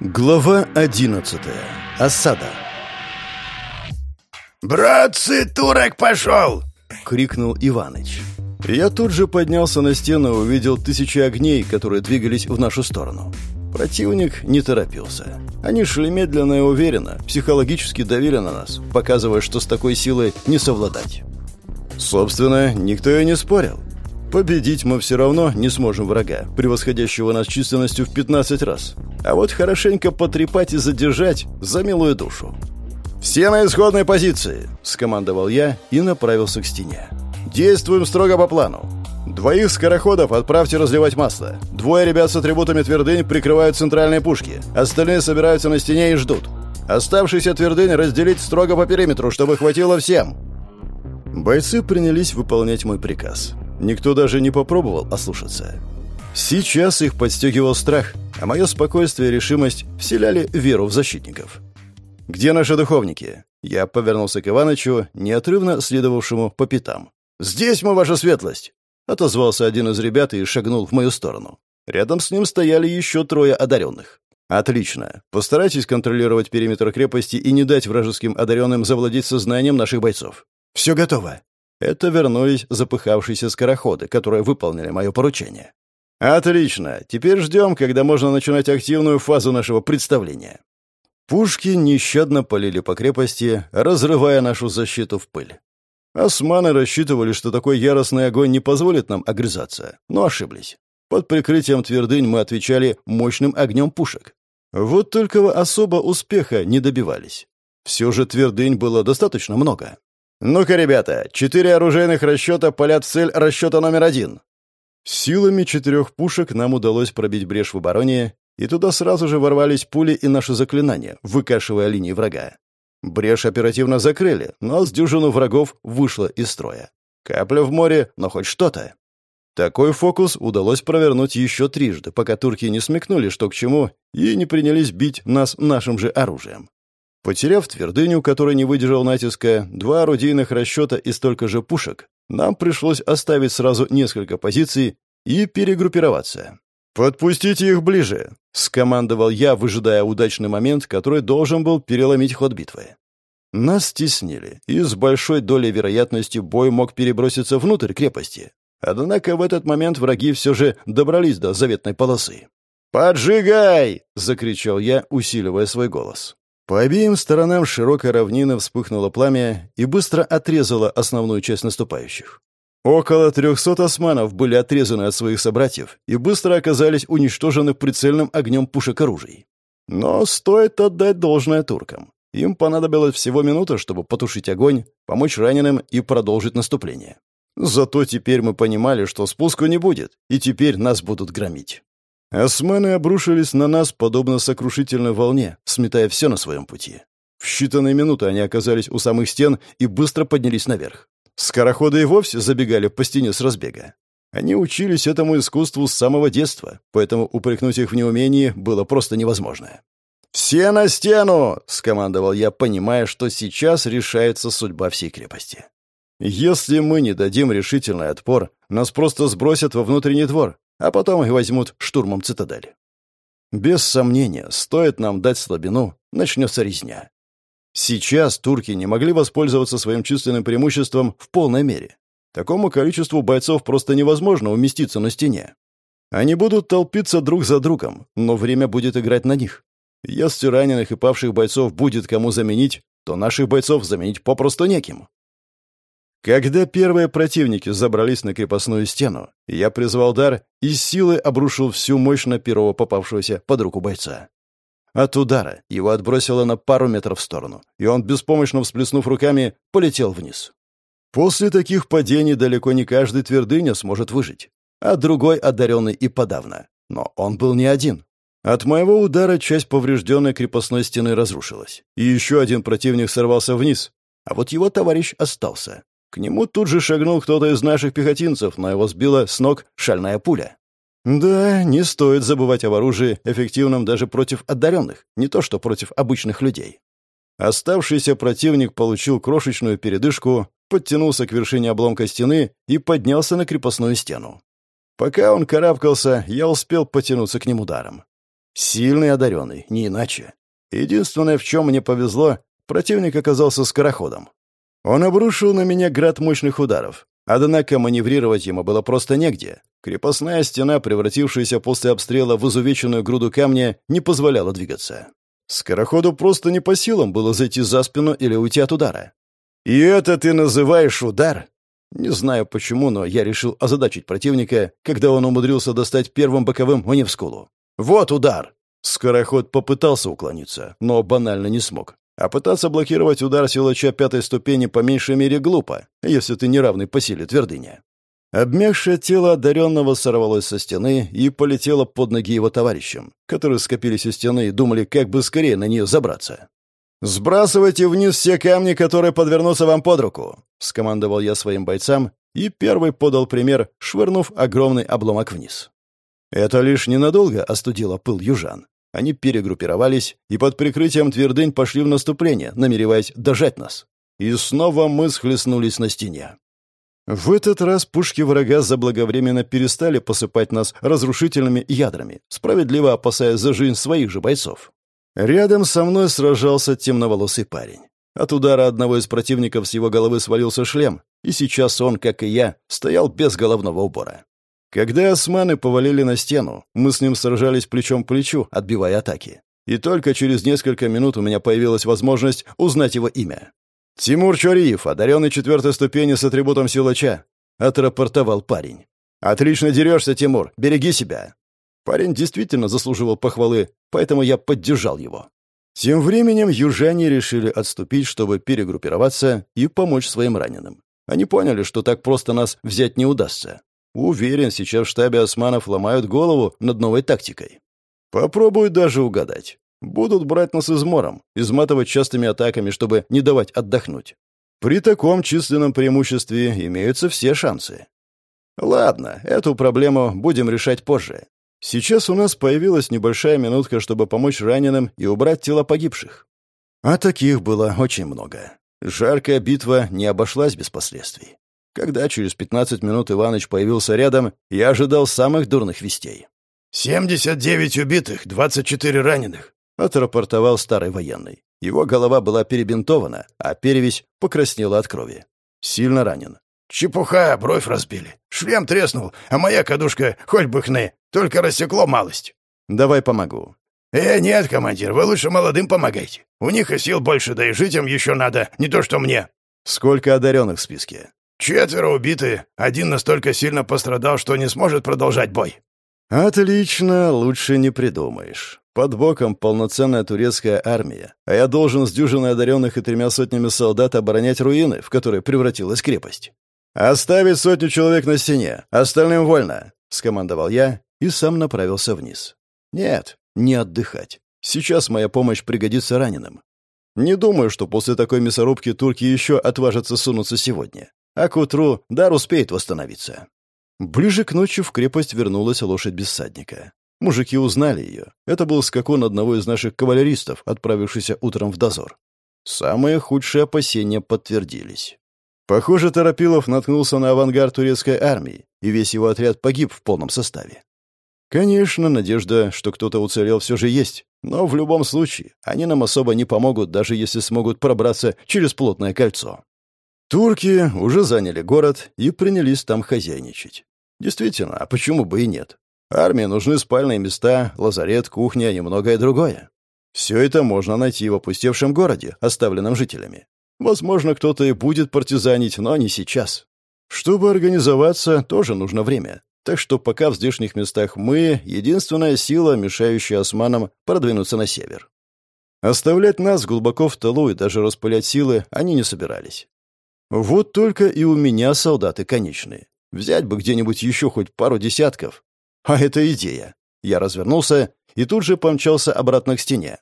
Глава 11. Осада. «Братцы, турок пошел!» — крикнул Иваныч. Я тут же поднялся на стену и увидел тысячи огней, которые двигались в нашу сторону. Противник не торопился. Они шли медленно и уверенно, психологически давили на нас, показывая, что с такой силой не совладать. Собственно, никто и не спорил. Победить мы все равно не сможем врага, превосходящего нас численностью в 15 раз. А вот хорошенько потрепать и задержать за милую душу. «Все на исходной позиции!» – скомандовал я и направился к стене. «Действуем строго по плану. Двоих скороходов отправьте разливать масло. Двое ребят с атрибутами твердынь прикрывают центральные пушки. Остальные собираются на стене и ждут. Оставшиеся твердынь разделить строго по периметру, чтобы хватило всем». Бойцы принялись выполнять мой приказ. Никто даже не попробовал ослушаться. Сейчас их подстегивал страх, а мое спокойствие и решимость вселяли веру в защитников. «Где наши духовники?» Я повернулся к Иванычу, неотрывно следовавшему по пятам. «Здесь мы, ваша светлость!» Отозвался один из ребят и шагнул в мою сторону. Рядом с ним стояли еще трое одаренных. «Отлично. Постарайтесь контролировать периметр крепости и не дать вражеским одаренным завладеть сознанием наших бойцов. Все готово. Это вернулись запыхавшиеся скороходы, которые выполнили мое поручение. «Отлично. Теперь ждем, когда можно начинать активную фазу нашего представления». Пушки нещадно полили по крепости, разрывая нашу защиту в пыль. Османы рассчитывали, что такой яростный огонь не позволит нам огрызаться, но ошиблись. Под прикрытием твердынь мы отвечали мощным огнем пушек. Вот только особо успеха не добивались. Все же твердынь было достаточно много. «Ну-ка, ребята, четыре оружейных расчета палят в цель расчета номер один». Силами четырех пушек нам удалось пробить брешь в обороне, и туда сразу же ворвались пули и наши заклинания, выкашивая линии врага. Брешь оперативно закрыли, но с дюжину врагов вышло из строя. Капля в море, но хоть что-то. Такой фокус удалось провернуть еще трижды, пока турки не смекнули, что к чему, и не принялись бить нас нашим же оружием. Потеряв твердыню, которая не выдержал натиска, два орудийных расчета и столько же пушек, нам пришлось оставить сразу несколько позиций и перегруппироваться. «Подпустите их ближе», — скомандовал я, выжидая удачный момент, который должен был переломить ход битвы. Нас стеснили, и с большой долей вероятности бой мог переброситься внутрь крепости. Однако в этот момент враги все же добрались до заветной полосы. «Поджигай!» — закричал я, усиливая свой голос. По обеим сторонам широкой равнины вспыхнуло пламя и быстро отрезало основную часть наступающих. Около трехсот османов были отрезаны от своих собратьев и быстро оказались уничтожены прицельным огнем пушек оружий. Но стоит отдать должное туркам. Им понадобилось всего минута, чтобы потушить огонь, помочь раненым и продолжить наступление. Зато теперь мы понимали, что спуску не будет, и теперь нас будут громить. Османы обрушились на нас, подобно сокрушительной волне, сметая все на своем пути. В считанные минуты они оказались у самых стен и быстро поднялись наверх. Скороходы и вовсе забегали по стене с разбега. Они учились этому искусству с самого детства, поэтому упрекнуть их в неумении было просто невозможно. «Все на стену!» — скомандовал я, понимая, что сейчас решается судьба всей крепости. «Если мы не дадим решительный отпор, нас просто сбросят во внутренний двор, а потом и возьмут штурмом цитадель. Без сомнения, стоит нам дать слабину, начнется резня. Сейчас турки не могли воспользоваться своим численным преимуществом в полной мере. Такому количеству бойцов просто невозможно уместиться на стене. Они будут толпиться друг за другом, но время будет играть на них. Если раненых и павших бойцов будет кому заменить, то наших бойцов заменить попросту неким. Когда первые противники забрались на крепостную стену, я призвал дар и силой обрушил всю мощь на первого попавшегося под руку бойца. От удара его отбросило на пару метров в сторону, и он, беспомощно всплеснув руками, полетел вниз. После таких падений далеко не каждый твердыня сможет выжить, а другой одаренный и подавно. Но он был не один. От моего удара часть поврежденной крепостной стены разрушилась, и еще один противник сорвался вниз, а вот его товарищ остался. К нему тут же шагнул кто-то из наших пехотинцев, но его сбила с ног шальная пуля. Да, не стоит забывать об оружии, эффективном даже против одаренных, не то что против обычных людей. Оставшийся противник получил крошечную передышку, подтянулся к вершине обломка стены и поднялся на крепостную стену. Пока он карабкался, я успел потянуться к нему даром. Сильный одаренный, не иначе. Единственное, в чем мне повезло, противник оказался скороходом. Он обрушил на меня град мощных ударов, однако маневрировать ему было просто негде. Крепостная стена, превратившаяся после обстрела в изувеченную груду камня, не позволяла двигаться. Скороходу просто не по силам было зайти за спину или уйти от удара. «И это ты называешь удар?» Не знаю почему, но я решил озадачить противника, когда он умудрился достать первым боковым мне в скулу. «Вот удар!» Скороход попытался уклониться, но банально не смог. А пытаться блокировать удар силача пятой ступени по меньшей мере глупо, если ты не равный по силе твердыня. Обмякшее тело одаренного сорвалось со стены и полетело под ноги его товарищам, которые скопились у стены и думали, как бы скорее на нее забраться. «Сбрасывайте вниз все камни, которые подвернутся вам под руку», — скомандовал я своим бойцам и первый подал пример, швырнув огромный обломок вниз. Это лишь ненадолго остудило пыл южан. Они перегруппировались и под прикрытием твердынь пошли в наступление, намереваясь дожать нас. И снова мы схлестнулись на стене. В этот раз пушки врага заблаговременно перестали посыпать нас разрушительными ядрами, справедливо опасаясь за жизнь своих же бойцов. Рядом со мной сражался темноволосый парень. От удара одного из противников с его головы свалился шлем, и сейчас он, как и я, стоял без головного убора. Когда османы повалили на стену, мы с ним сражались плечом к плечу, отбивая атаки. И только через несколько минут у меня появилась возможность узнать его имя. «Тимур Чориев, одаренный четвертой ступени с атрибутом силача», — отрапортовал парень. «Отлично дерешься, Тимур, береги себя». Парень действительно заслуживал похвалы, поэтому я поддержал его. Тем временем южане решили отступить, чтобы перегруппироваться и помочь своим раненым. Они поняли, что так просто нас взять не удастся. Уверен, сейчас в штабе османов ломают голову над новой тактикой. Попробуют даже угадать. Будут брать нас измором, изматывать частыми атаками, чтобы не давать отдохнуть. При таком численном преимуществе имеются все шансы. Ладно, эту проблему будем решать позже. Сейчас у нас появилась небольшая минутка, чтобы помочь раненым и убрать тела погибших. А таких было очень много. Жаркая битва не обошлась без последствий. Когда через 15 минут Иваныч появился рядом, я ожидал самых дурных вестей. «Семьдесят девять убитых, двадцать четыре раненых», — отрапортовал старый военный. Его голова была перебинтована, а перевязь покраснела от крови. Сильно ранен. «Чепуха, бровь разбили. Шлем треснул, а моя кадушка хоть бы хны, только рассекло малость». «Давай помогу». «Э, нет, командир, вы лучше молодым помогайте. У них и сил больше, да и жить им еще надо, не то что мне». «Сколько одаренных в списке?» Четверо убиты, один настолько сильно пострадал, что не сможет продолжать бой. Отлично, лучше не придумаешь. Под боком полноценная турецкая армия, а я должен с дюжиной одаренных и тремя сотнями солдат оборонять руины, в которые превратилась крепость. «Оставить сотню человек на стене, остальным вольно», — скомандовал я и сам направился вниз. «Нет, не отдыхать. Сейчас моя помощь пригодится раненым. Не думаю, что после такой мясорубки турки еще отважатся сунуться сегодня а к утру дар успеет восстановиться. Ближе к ночи в крепость вернулась лошадь без садника. Мужики узнали ее. Это был скакун одного из наших кавалеристов, отправившийся утром в дозор. Самые худшие опасения подтвердились. Похоже, Торопилов наткнулся на авангард турецкой армии, и весь его отряд погиб в полном составе. Конечно, надежда, что кто-то уцелел, все же есть, но в любом случае они нам особо не помогут, даже если смогут пробраться через плотное кольцо. Турки уже заняли город и принялись там хозяйничать. Действительно, а почему бы и нет? Армии нужны спальные места, лазарет, кухня и многое другое. Все это можно найти в опустевшем городе, оставленном жителями. Возможно, кто-то и будет партизанить, но не сейчас. Чтобы организоваться, тоже нужно время. Так что пока в здешних местах мы — единственная сила, мешающая османам продвинуться на север. Оставлять нас глубоко в тылу и даже распылять силы они не собирались. Вот только и у меня солдаты конечные. Взять бы где-нибудь еще хоть пару десятков. А это идея. Я развернулся и тут же помчался обратно к стене.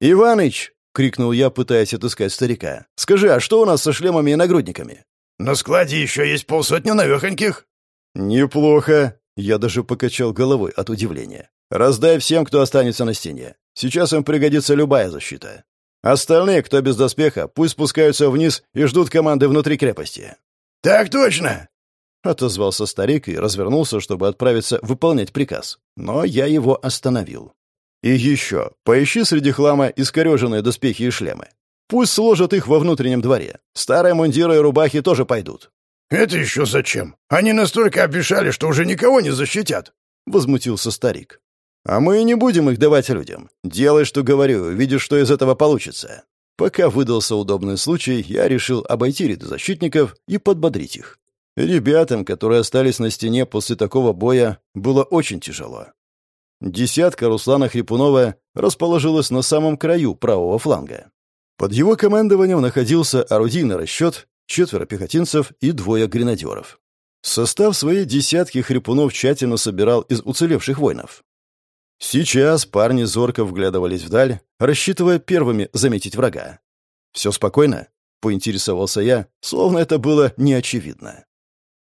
«Иваныч!» — крикнул я, пытаясь отыскать старика. «Скажи, а что у нас со шлемами и нагрудниками?» «На складе еще есть полсотни навехоньких». «Неплохо!» — я даже покачал головой от удивления. «Раздай всем, кто останется на стене. Сейчас им пригодится любая защита. Остальные, кто без доспеха, пусть спускаются вниз и ждут команды внутри крепости». «Так точно!» — отозвался старик и развернулся, чтобы отправиться выполнять приказ. Но я его остановил. И еще, поищи среди хлама искореженные доспехи и шлемы. Пусть сложат их во внутреннем дворе. Старые мундиры и рубахи тоже пойдут». «Это еще зачем? Они настолько обещали, что уже никого не защитят!» — возмутился старик. «А мы и не будем их давать людям. Делай, что говорю, видишь, что из этого получится». Пока выдался удобный случай, я решил обойти ряды защитников и подбодрить их. Ребятам, которые остались на стене после такого боя, было очень тяжело. Десятка Руслана Хрипунова расположилась на самом краю правого фланга. Под его командованием находился орудийный расчет, четверо пехотинцев и двое гренадеров. Состав своей десятки Хрипунов тщательно собирал из уцелевших воинов. Сейчас парни зорко вглядывались вдаль, рассчитывая первыми заметить врага. «Все спокойно?» — поинтересовался я, словно это было неочевидно.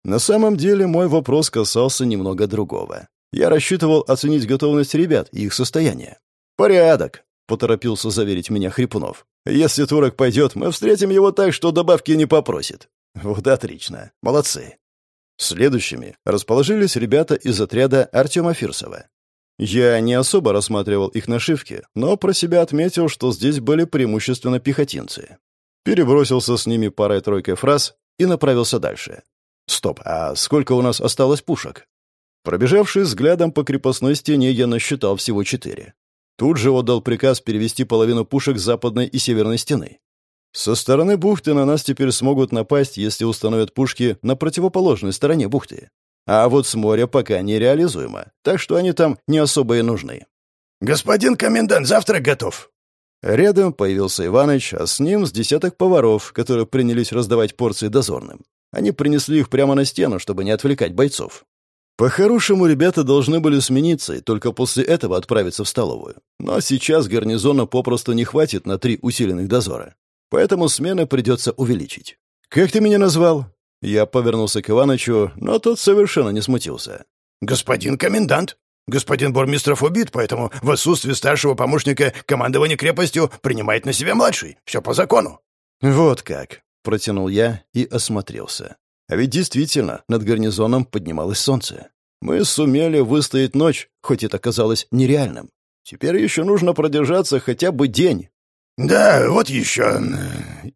На самом деле мой вопрос касался немного другого. Я рассчитывал оценить готовность ребят и их состояние. «Порядок», — поторопился заверить меня Хрипунов. «Если турок пойдет, мы встретим его так, что добавки не попросит». «Вот отлично. Молодцы». Следующими расположились ребята из отряда Артема Фирсова. Я не особо рассматривал их нашивки, но про себя отметил, что здесь были преимущественно пехотинцы. Перебросился с ними парой-тройкой фраз и направился дальше. Стоп, а сколько у нас осталось пушек? Пробежавшись взглядом по крепостной стене, я насчитал всего четыре. Тут же отдал приказ перевести половину пушек с западной и северной стены. Со стороны бухты на нас теперь смогут напасть, если установят пушки на противоположной стороне бухты. А вот с моря пока нереализуемо, так что они там не особо и нужны. «Господин комендант, завтрак готов!» Рядом появился Иваныч, а с ним с десяток поваров, которые принялись раздавать порции дозорным. Они принесли их прямо на стену, чтобы не отвлекать бойцов. По-хорошему, ребята должны были смениться и только после этого отправиться в столовую. Но сейчас гарнизона попросту не хватит на три усиленных дозора. Поэтому смены придется увеличить. «Как ты меня назвал?» Я повернулся к Иванычу, но тот совершенно не смутился. «Господин комендант. Господин Бормистров убит, поэтому в отсутствии старшего помощника командование крепостью принимает на себя младший. Все по закону». «Вот как», — протянул я и осмотрелся. А ведь действительно над гарнизоном поднималось солнце. Мы сумели выстоять ночь, хоть это казалось нереальным. Теперь еще нужно продержаться хотя бы день. «Да, вот еще...»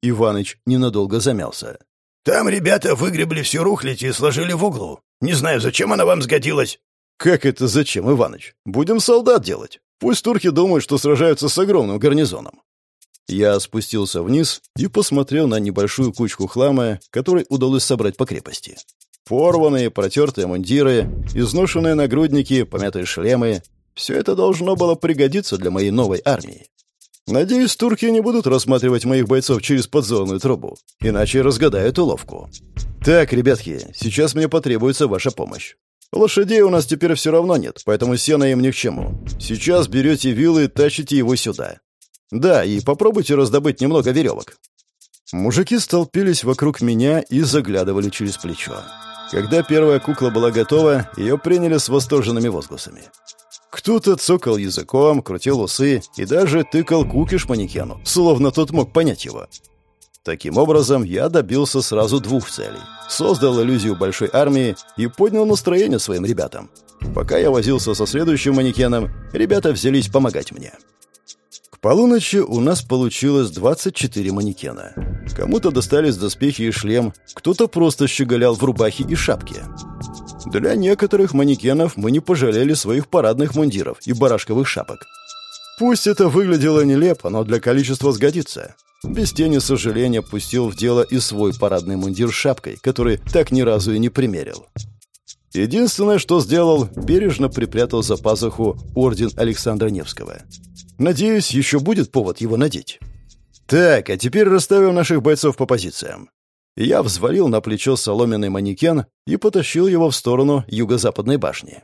Иваныч ненадолго замялся. Там ребята выгребли всю рухлядь и сложили в углу. Не знаю, зачем она вам сгодилась». «Как это зачем, Иваныч? Будем солдат делать. Пусть турки думают, что сражаются с огромным гарнизоном». Я спустился вниз и посмотрел на небольшую кучку хлама, который удалось собрать по крепости. Порванные, протертые мундиры, изношенные нагрудники, помятые шлемы — все это должно было пригодиться для моей новой армии. Надеюсь, турки не будут рассматривать моих бойцов через подзорную трубу, иначе разгадают уловку. Так, ребятки, сейчас мне потребуется ваша помощь. Лошадей у нас теперь все равно нет, поэтому сено им ни к чему. Сейчас берете вилы и тащите его сюда. Да, и попробуйте раздобыть немного веревок. Мужики столпились вокруг меня и заглядывали через плечо. Когда первая кукла была готова, ее приняли с восторженными возгласами. Кто-то цокал языком, крутил усы и даже тыкал кукиш манекену, словно тот мог понять его. Таким образом, я добился сразу двух целей. Создал иллюзию большой армии и поднял настроение своим ребятам. Пока я возился со следующим манекеном, ребята взялись помогать мне. К полуночи у нас получилось 24 манекена. Кому-то достались доспехи и шлем, кто-то просто щеголял в рубахе и шапке. Для некоторых манекенов мы не пожалели своих парадных мундиров и барашковых шапок. Пусть это выглядело нелепо, но для количества сгодится. Без тени сожаления пустил в дело и свой парадный мундир с шапкой, который так ни разу и не примерил. Единственное, что сделал, бережно припрятал за пазуху орден Александра Невского. Надеюсь, еще будет повод его надеть. Так, а теперь расставим наших бойцов по позициям. Я взвалил на плечо соломенный манекен и потащил его в сторону юго-западной башни.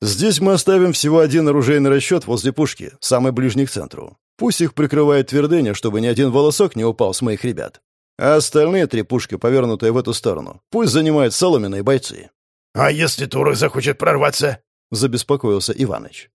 Здесь мы оставим всего один оружейный расчет возле пушки, самый ближний к центру. Пусть их прикрывает твердыня, чтобы ни один волосок не упал с моих ребят. А остальные три пушки, повернутые в эту сторону, пусть занимают соломенные бойцы. «А если турок захочет прорваться?» — забеспокоился Иваныч.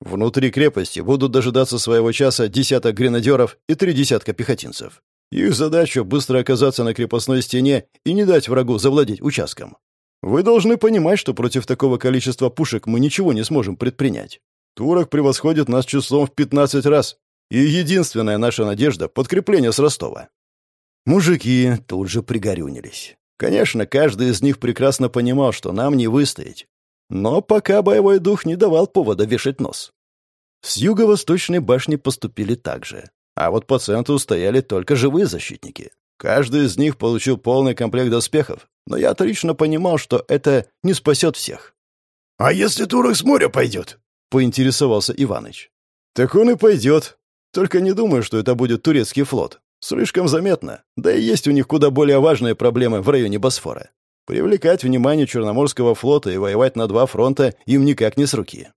Внутри крепости будут дожидаться своего часа десяток гренадеров и три десятка пехотинцев. Их задача — быстро оказаться на крепостной стене и не дать врагу завладеть участком. Вы должны понимать, что против такого количества пушек мы ничего не сможем предпринять. Турок превосходит нас числом в 15 раз. И единственная наша надежда — подкрепление с Ростова. Мужики тут же пригорюнились. Конечно, каждый из них прекрасно понимал, что нам не выстоять. Но пока боевой дух не давал повода вешать нос. С юго-восточной башни поступили так же. А вот по центру стояли только живые защитники. Каждый из них получил полный комплект доспехов, но я отлично понимал, что это не спасет всех. «А если турок с моря пойдет?» — поинтересовался Иваныч. «Так он и пойдет. Только не думаю, что это будет турецкий флот. Слишком заметно. Да и есть у них куда более важные проблемы в районе Босфора. Привлекать внимание Черноморского флота и воевать на два фронта им никак не с руки.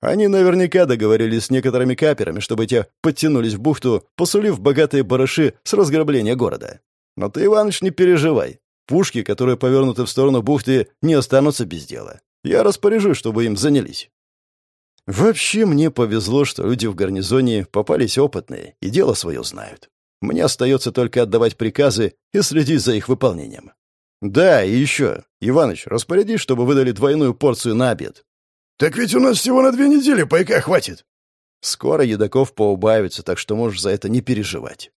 Они наверняка договорились с некоторыми каперами, чтобы те подтянулись в бухту, посулив богатые барыши с разграбления города. Но ты, Иваныч, не переживай. Пушки, которые повернуты в сторону бухты, не останутся без дела. Я распоряжусь, чтобы им занялись. Вообще мне повезло, что люди в гарнизоне попались опытные и дело свое знают. Мне остается только отдавать приказы и следить за их выполнением. Да, и еще. Иваныч, распорядись, чтобы выдали двойную порцию на обед. Так ведь у нас всего на две недели пайка хватит. Скоро едоков поубавится, так что можешь за это не переживать.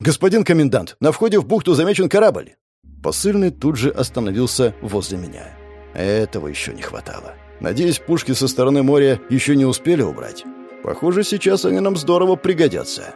Господин комендант, на входе в бухту замечен корабль. Посыльный тут же остановился возле меня. Этого еще не хватало. Надеюсь, пушки со стороны моря еще не успели убрать. Похоже, сейчас они нам здорово пригодятся.